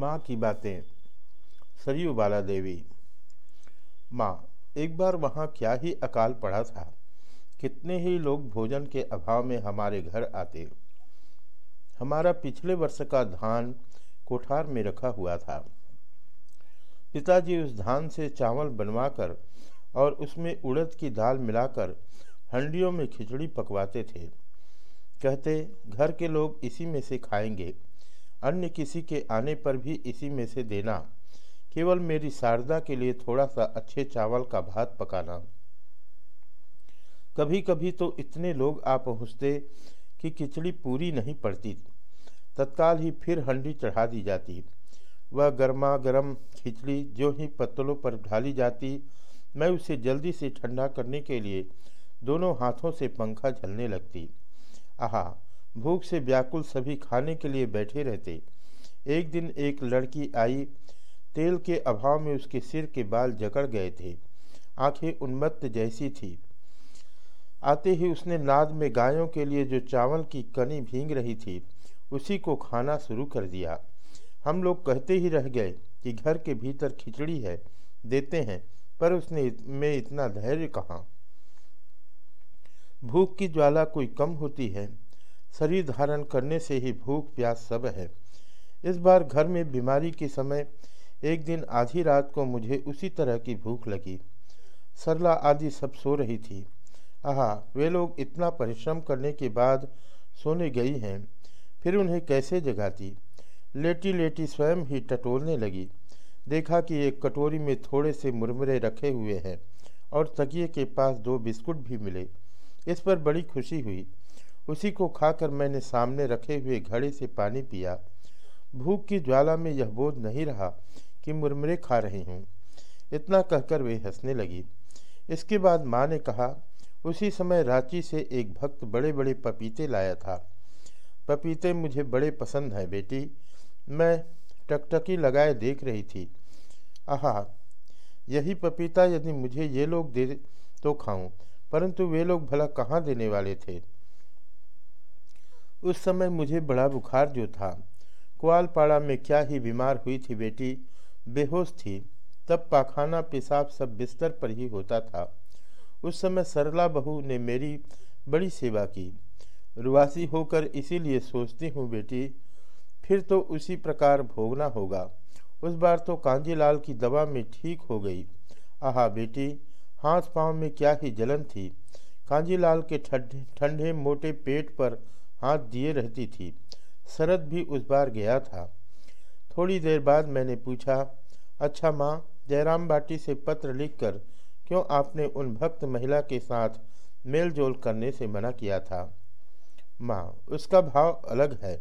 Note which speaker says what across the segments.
Speaker 1: माँ की बातें। सरयू बाला देवी माँ, एक बार वहाँ क्या ही अकाल पड़ा था। कितने ही लोग भोजन के अभाव में हमारे घर आते। हमारा पिछले वर्ष का धान कोठार में रखा हुआ था। पिताजी उस धान से चावल बनवाकर और उसमें उड़द की दाल मिलाकर हंडियों में खिचड़ी पकवाते थे। कहते, घर के लोग इसी में से खाएँगे। अन्य किसी के आने पर भी इसी में से देना। केवल मेरी शारदा के लिए थोड़ा सा अच्छे चावल का भात पकाना। कभी कभी तो इतने लोग आ पहुँचते कि खिचड़ी पूरी नहीं पड़ती। तत्काल ही फिर हंडी चढ़ा दी जाती। वह गर्मा गर्म खिचड़ी जो ही पत्तलों पर ढाली जाती, मैं उसे जल्दी से ठंडा करने के लिए दोनों हाथों से पंखा झलने लगती। आहा भूख से व्याकुल सभी खाने के लिए बैठे रहते। एक दिन एक लड़की आई, तेल के अभाव में उसके सिर के बाल जकड़ गए थे। आँखें उन्मत्त जैसी थी। आते ही उसने नाद में गायों के लिए जो चावल की कनी भींग रही थी, उसी को खाना शुरू कर दिया। हम लोग कहते ही रह गए कि घर के भीतर खिचड़ी है, देते हैं, पर उसने में इतना धैर्य कहाँ? भूख की ज्वाला कोई कम होती है। शरीर धारण करने से ही भूख प्यास सब है। इस बार घर में बीमारी के समय एक दिन आधी रात को मुझे उसी तरह की भूख लगी। सरला आदि सब सो रही थी। आहा, वे लोग इतना परिश्रम करने के बाद सोने गई हैं, फिर उन्हें कैसे जगाती? लेटी लेटी स्वयं ही टटोलने लगी। देखा कि एक कटोरी में थोड़े से मुरमुरे रखे हुए हैं और तकिए के पास दो बिस्कुट भी मिले। इस पर बड़ी खुशी हुई। उसी को खाकर मैंने सामने रखे हुए घड़े से पानी पिया। भूख की ज्वाला में यह बोध नहीं रहा कि मुरमुरे खा रही हूँ। इतना कहकर वे हंसने लगी। इसके बाद माँ ने कहा, उसी समय रांची से एक भक्त बड़े बड़े पपीते लाया था। पपीते मुझे बड़े पसंद हैं बेटी। मैं टकटकी लगाए देख रही थी। आहा, यही पपीता यदि मुझे ये लोग दे तो खाऊं, परंतु वे लोग भला कहाँ देने वाले थे? उस समय मुझे बड़ा बुखार जो था। कुआलपाड़ा में क्या ही बीमार हुई थी बेटी। बेहोश थी। तब पाखाना पेशाब सब बिस्तर पर ही होता था। उस समय सरला बहू ने मेरी बड़ी सेवा की। रुवासी होकर इसीलिए सोचती हूँ बेटी, फिर तो उसी प्रकार भोगना होगा। उस बार तो कांजीलाल की दवा में ठीक हो गई। आहा बेटी हाथ पाँव में क्या ही जलन थी। कांजीलाल के ठंडे मोटे पेट पर हाथ दिए रहती थी। शरद भी उस बार गया था। थोड़ी देर बाद मैंने पूछा अच्छा माँ, जयराम बाटी से पत्र लिखकर क्यों आपने उन भक्त महिला के साथ मेल जोल करने से मना किया था? माँ, उसका भाव अलग है।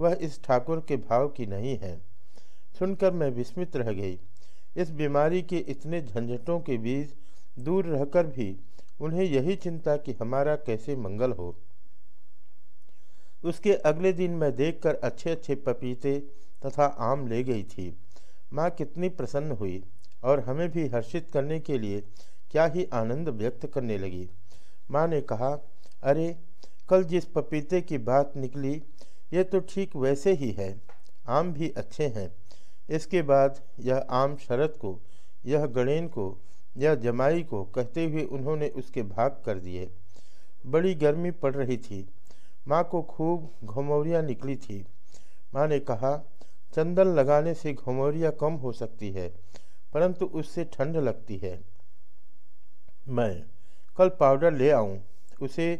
Speaker 1: वह इस ठाकुर के भाव की नहीं है। सुनकर मैं विस्मित रह गई। इस बीमारी के इतने झंझटों के बीच दूर रहकर भी उन्हें यही चिंता कि हमारा कैसे मंगल हो। उसके अगले दिन मैं देखकर अच्छे अच्छे पपीते तथा आम ले गई थी। माँ कितनी प्रसन्न हुई और हमें भी हर्षित करने के लिए क्या ही आनंद व्यक्त करने लगी। माँ ने कहा, अरे, कल जिस पपीते की बात निकली, ये तो ठीक वैसे ही है। आम भी अच्छे हैं। इसके बाद यह आम शरद को, यह गणेन को, यह जमाई को कहते हुए उन्होंने उसके भाग कर दिए। बड़ी गर्मी पड़ रही थी। माँ को खूब घुमौरियाँ निकली थी। माँ ने कहा, चंदन लगाने से घुमौरियाँ कम हो सकती है, परंतु उससे ठंड लगती है। मैं कल पाउडर ले आऊँ, उसे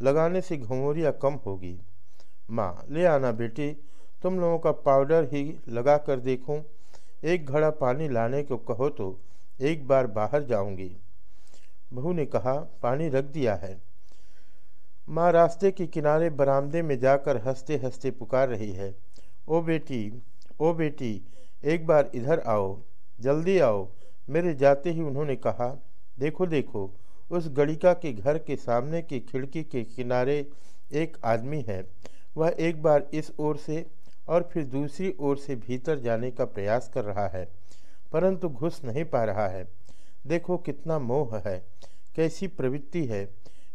Speaker 1: लगाने से घुमौरियाँ कम होगी। माँ, ले आना बेटी, तुम लोगों का पाउडर ही लगा कर देखूँ। एक घड़ा पानी लाने को कहो तो एक बार बाहर जाऊँगी। बहू ने कहा, पानी रख दिया है। माँ रास्ते के किनारे बरामदे में जाकर हँसते हँसते पुकार रही है। ओ बेटी ओ बेटी, एक बार इधर आओ, जल्दी आओ। मेरे जाते ही उन्होंने कहा, देखो देखो, उस गड़िका के घर के सामने की खिड़की के किनारे एक आदमी है। वह एक बार इस ओर से और फिर दूसरी ओर से भीतर जाने का प्रयास कर रहा है, परंतु घुस नहीं पा रहा है। देखो कितना मोह है, कैसी प्रवृत्ति है।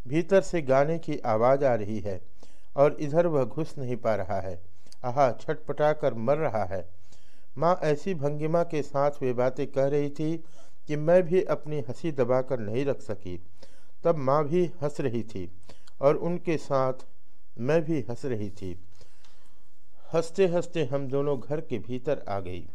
Speaker 1: भीतर से गाने की आवाज़ आ रही है, और इधर वह घुस नहीं पा रहा है। आहा छटपटा कर मर रहा है। माँ ऐसी भंगिमा के साथ वे बातें कह रही थी कि मैं भी अपनी हँसी दबाकर नहीं रख सकी। तब माँ भी हंस रही थी, और उनके साथ मैं भी हंस रही थी। हँसते हँसते हम दोनों घर के भीतर आ गई।